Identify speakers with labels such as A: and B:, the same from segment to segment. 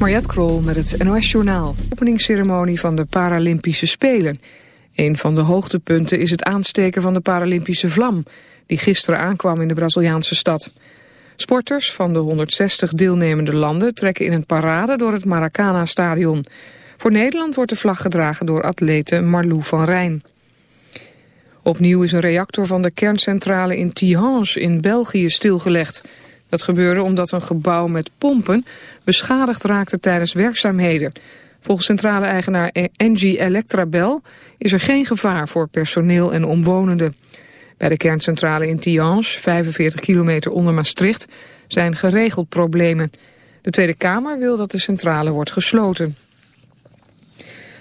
A: Mariette Krol met het NOS Journaal. Openingsceremonie van de Paralympische Spelen. Een van de hoogtepunten is het aansteken van de Paralympische vlam... die gisteren aankwam in de Braziliaanse stad. Sporters van de 160 deelnemende landen trekken in een parade door het Maracana-stadion. Voor Nederland wordt de vlag gedragen door atlete Marlou van Rijn. Opnieuw is een reactor van de kerncentrale in Tihange in België stilgelegd... Dat gebeurde omdat een gebouw met pompen beschadigd raakte tijdens werkzaamheden. Volgens centrale eigenaar Engie Electrabel is er geen gevaar voor personeel en omwonenden. Bij de kerncentrale in Tihange, 45 kilometer onder Maastricht, zijn geregeld problemen. De Tweede Kamer wil dat de centrale wordt gesloten.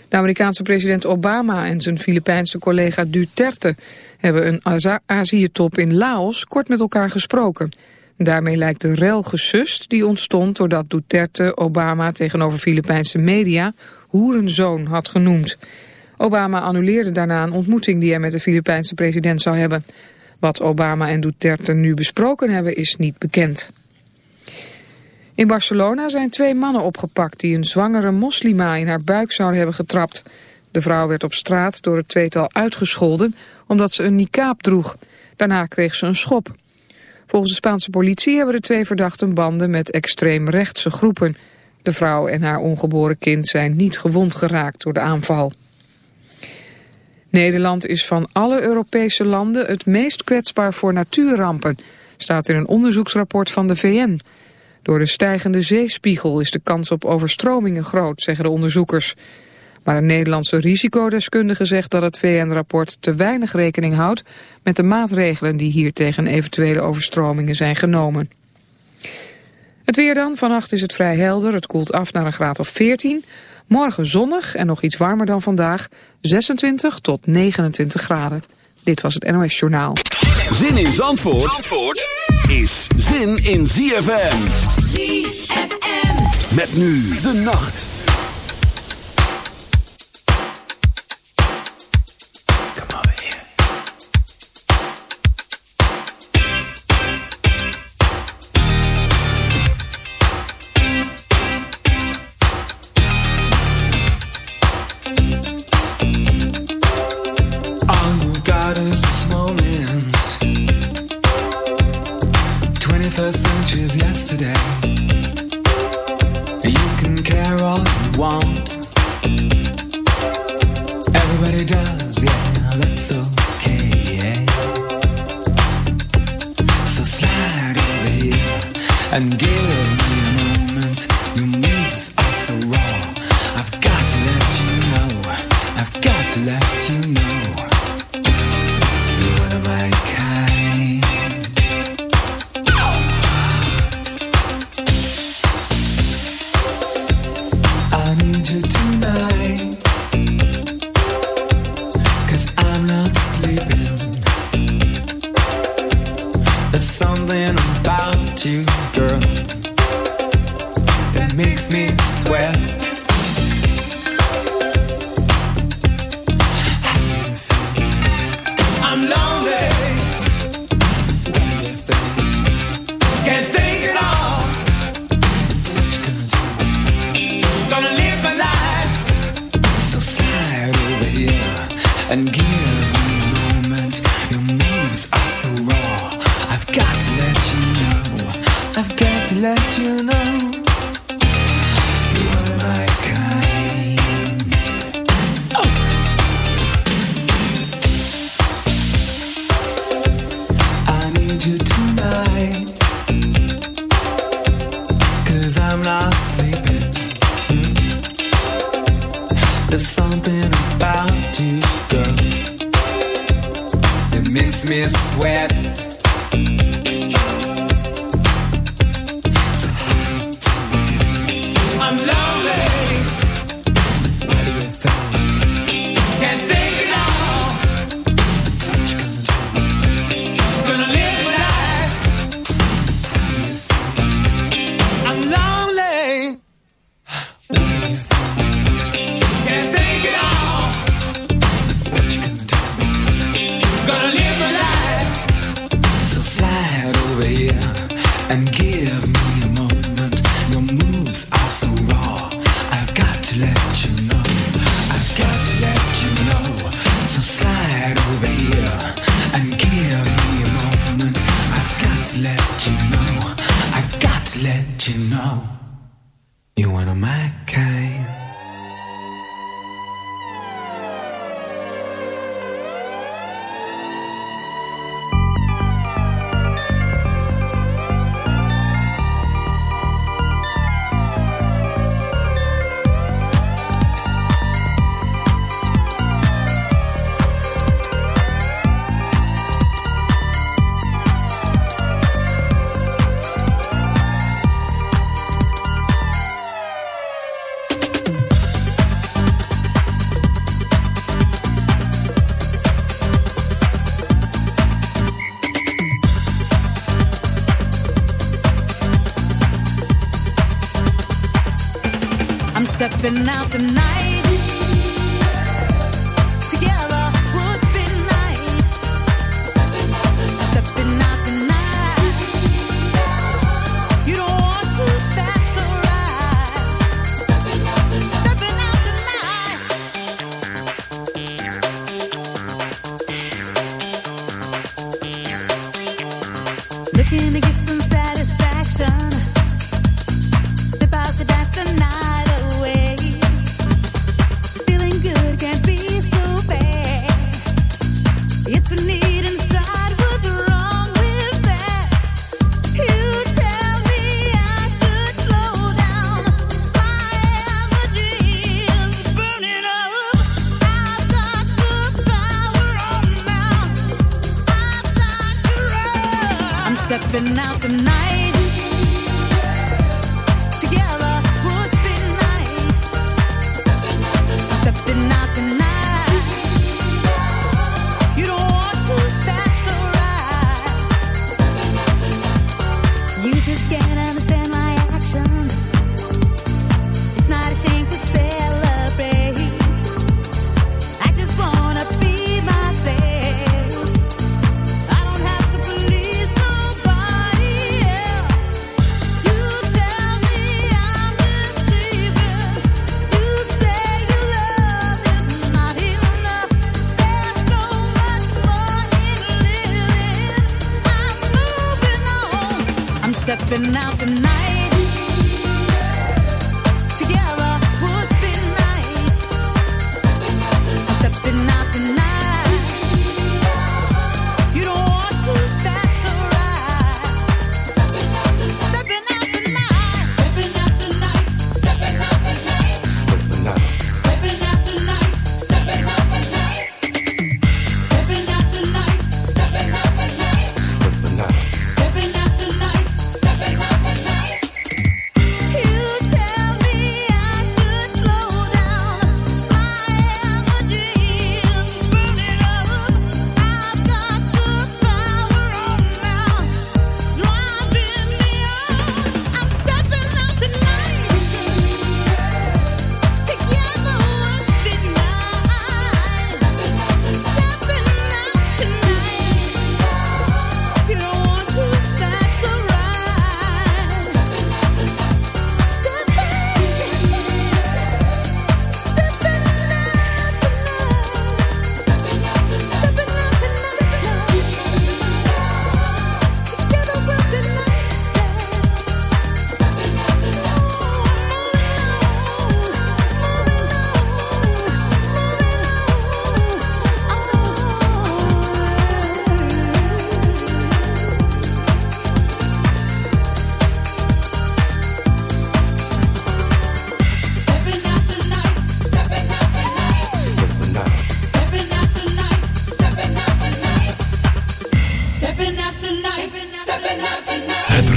A: De Amerikaanse president Obama en zijn Filipijnse collega Duterte hebben een Azië-top in Laos kort met elkaar gesproken. Daarmee lijkt de rel gesust die ontstond doordat Duterte Obama tegenover Filipijnse media hoerenzoon had genoemd. Obama annuleerde daarna een ontmoeting die hij met de Filipijnse president zou hebben. Wat Obama en Duterte nu besproken hebben is niet bekend. In Barcelona zijn twee mannen opgepakt die een zwangere moslima in haar buik zouden hebben getrapt. De vrouw werd op straat door het tweetal uitgescholden omdat ze een niqab droeg. Daarna kreeg ze een schop. Volgens de Spaanse politie hebben de twee verdachten banden met extreemrechtse groepen. De vrouw en haar ongeboren kind zijn niet gewond geraakt door de aanval. Nederland is van alle Europese landen het meest kwetsbaar voor natuurrampen, staat in een onderzoeksrapport van de VN. Door de stijgende zeespiegel is de kans op overstromingen groot, zeggen de onderzoekers. Maar een Nederlandse risicodeskundige zegt dat het VN-rapport te weinig rekening houdt met de maatregelen die hier tegen eventuele overstromingen zijn genomen. Het weer dan. Vannacht is het vrij helder. Het koelt af naar een graad of 14. Morgen zonnig en nog iets warmer dan vandaag. 26 tot 29 graden. Dit was het NOS Journaal.
B: Zin in Zandvoort, Zandvoort is zin in ZFM. ZFM. Met nu de nacht.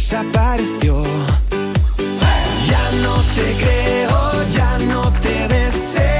C: desapareció. Ya no te creo, ya no te deseo.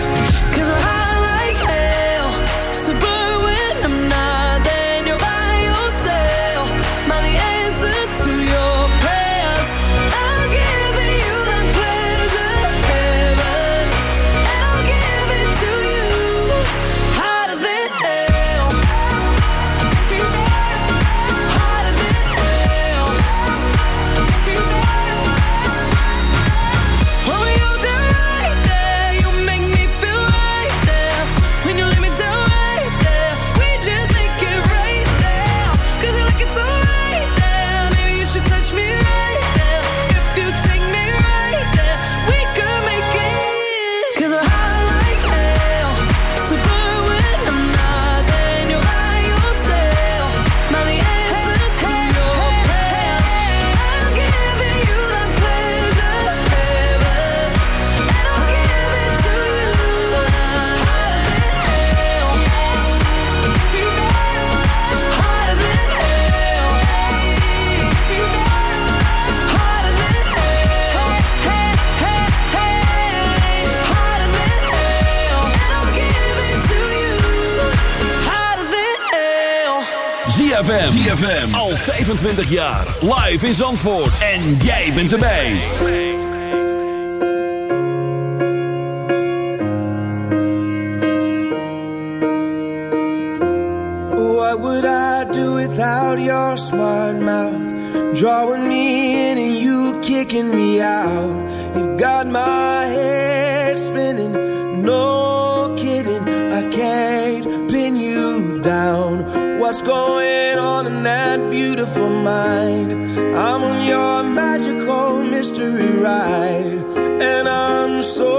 D: 25 jaar. Live in Zandvoort. En jij bent erbij.
E: What would I do without your smart mouth? Drawing me in and you kicking me out. You've got my head spinning, no kidding. I can't pin you down. What's going on in that beautiful mind? I'm on your magical mystery ride. And I'm so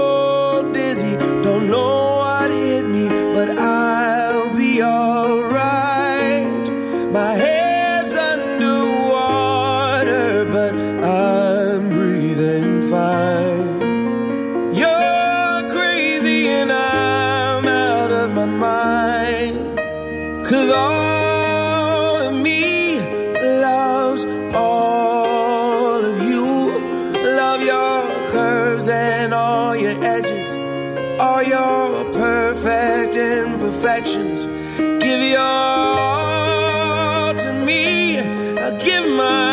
E: my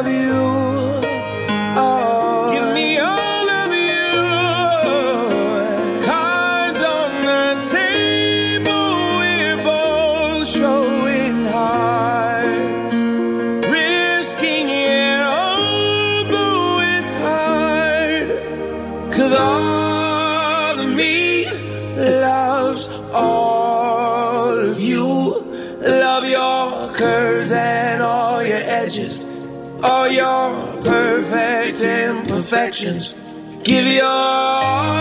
E: Of you. Give your all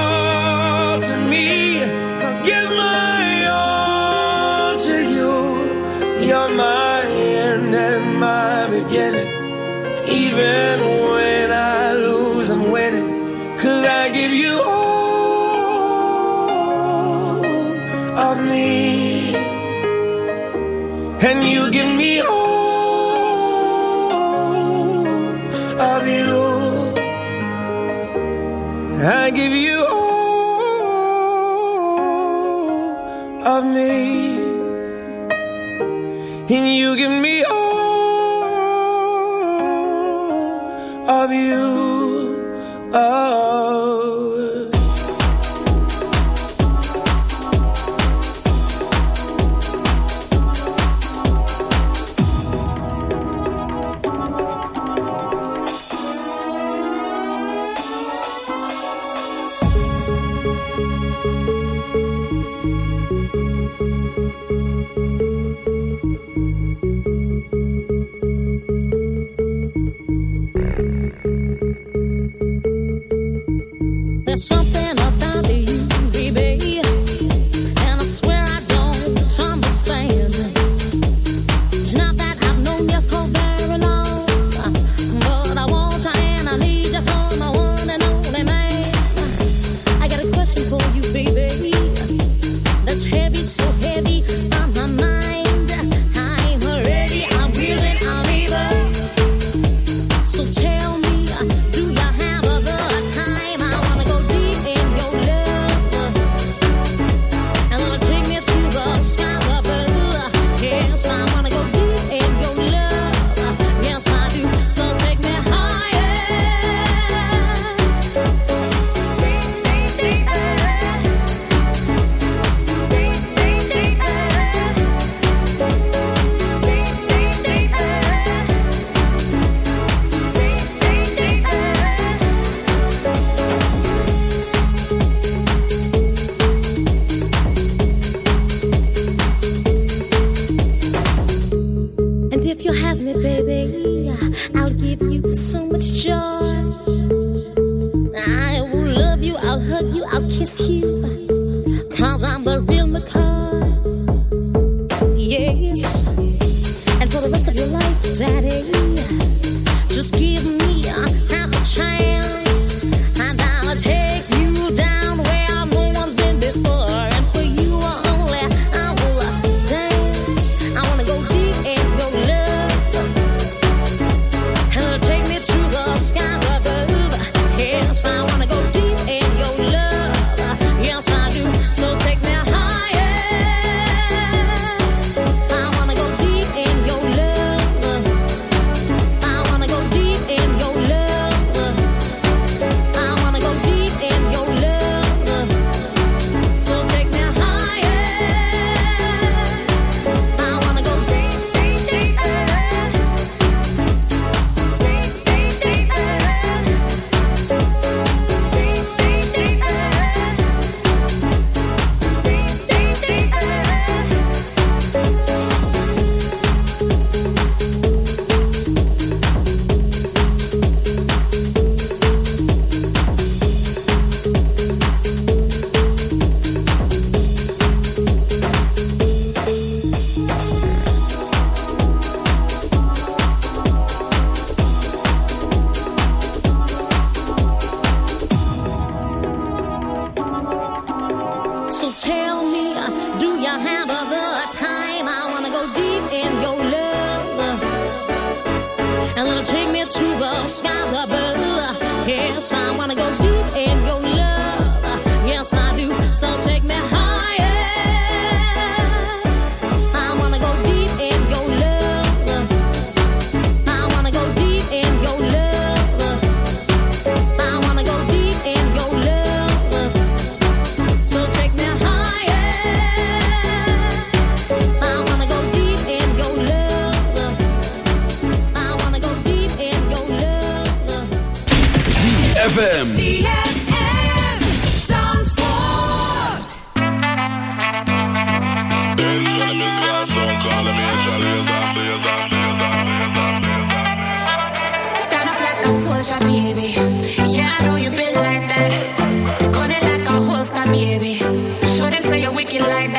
F: baby.
G: Show them say you're wicked like that.